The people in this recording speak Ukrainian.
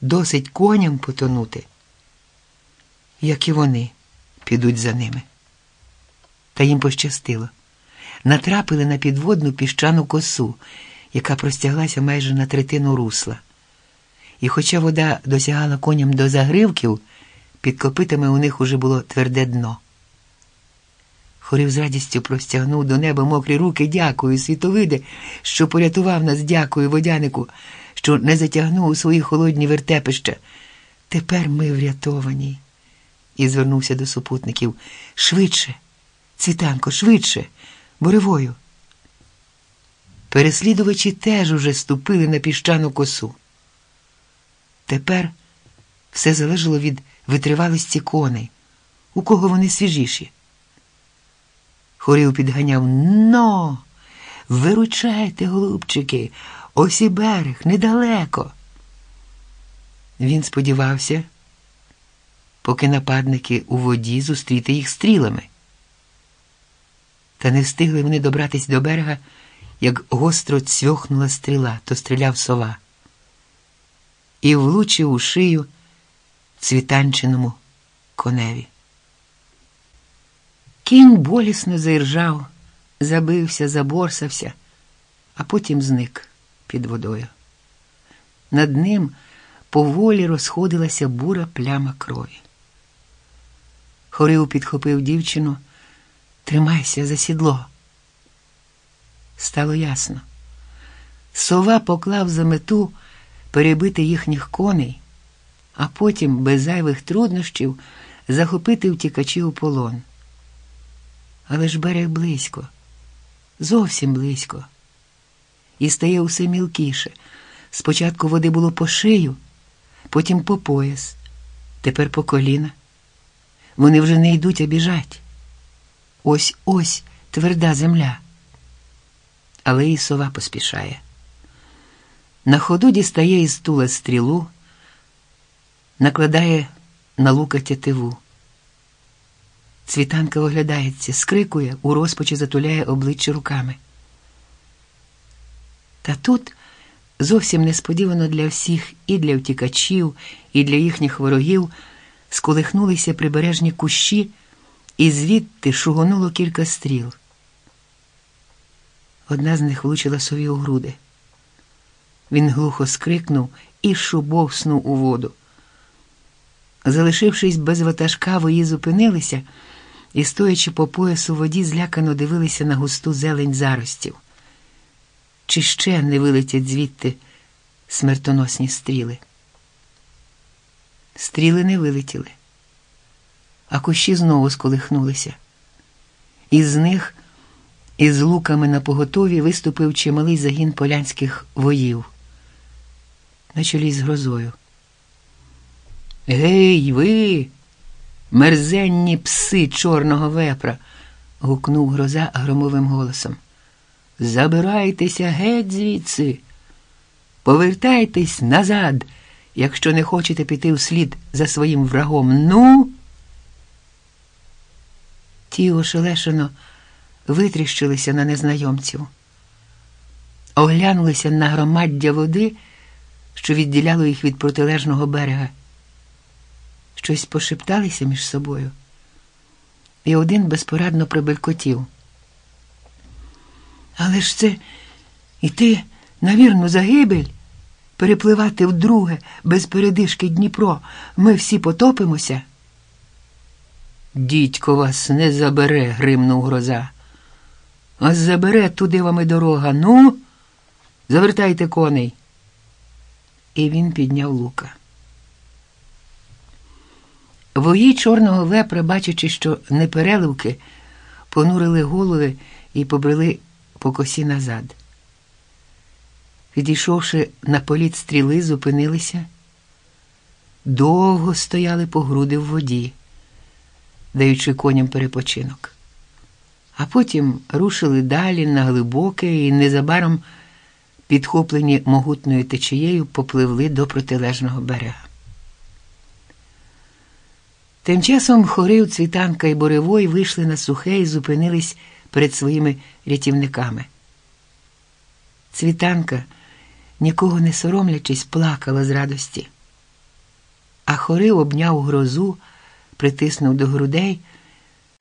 досить коням потонути, як і вони підуть за ними. Та їм пощастило. Натрапили на підводну піщану косу, яка простяглася майже на третину русла. І хоча вода досягала коням до загривків, під копитами у них уже було тверде дно. Хорів з радістю простягнув до неба мокрі руки. Дякую, світовиде, що порятував нас, дякую, водянику, що не затягнув у свої холодні вертепища. Тепер ми врятовані. І звернувся до супутників. Швидше, цвітанко, швидше, буревою. Переслідувачі теж уже ступили на піщану косу. Тепер все залежало від витривалості коней, у кого вони свіжіші. Хорів підганяв но, виручайте, голубчики, ось і берег недалеко. Він сподівався, поки нападники у воді зустріти їх стрілами. Та не встигли вони добратись до берега, як гостро цьохнула стріла, то стріляв сова. І влучив у шию цвітанчиному коневі. Кінь болісно заіржав, забився, заборсався, а потім зник під водою. Над ним поволі розходилася бура пляма крові. Хорив підхопив дівчину. Тримайся за сідло. Стало ясно. Сова поклав за мету перебити їхніх коней, а потім без зайвих труднощів захопити втікачів у полон. Але ж берег близько, зовсім близько. І стає усе мілкіше. Спочатку води було по шию, потім по пояс, тепер по коліна. Вони вже не йдуть, а біжать. Ось ось тверда земля. Але і сова поспішає. На ходу дістає із тула стрілу, накладає на лука тятиву. Цвітанка оглядається, скрикує, у розпачі затуляє обличчя руками. Та тут зовсім несподівано для всіх і для втікачів, і для їхніх ворогів сколихнулися прибережні кущі, і звідти шугонуло кілька стріл. Одна з них влучила сові у груди. Він глухо скрикнув і шубовснув у воду. Залишившись без ватажка, вої зупинилися і, стоячи по поясу воді, злякано дивилися на густу зелень заростів. Чи ще не вилетять звідти смертоносні стріли? Стріли не вилетіли, а кущі знову сколихнулися. Із них із луками на поготові виступив чималий загін полянських воїв на чолі з грозою. Гей, ви, мерзенні пси чорного вепра, гукнув гроза громовим голосом. Забирайтеся геть звідси, повертайтесь назад, якщо не хочете піти вслід за своїм врагом. Ну. Ті ошелешено витріщилися на незнайомців, оглянулися на громаддя води, що відділяло їх від протилежного берега. Щось пошепталися між собою, і один безпорадно прибелькотів. Але ж це іти на вірну загибель, перепливати вдруге без передишки Дніпро, ми всі потопимося. Дідько вас не забере, гримнув гроза. А забере туди вам і дорога. Ну, завертайте коней. І він підняв лука. Вої чорного вепра, бачачи, що непереливки, понурили голови і побрели по косі назад. Підійшовши на політ стріли, зупинилися, довго стояли по груди в воді, даючи коням перепочинок, а потім рушили далі на глибоке і незабаром, підхоплені могутною течією, попливли до протилежного берега. Тим часом хорив цвітанка і Боревой вийшли на сухе і зупинились перед своїми рятівниками. Цвітанка, нікого не соромлячись, плакала з радості. А хорив обняв грозу, притиснув до грудей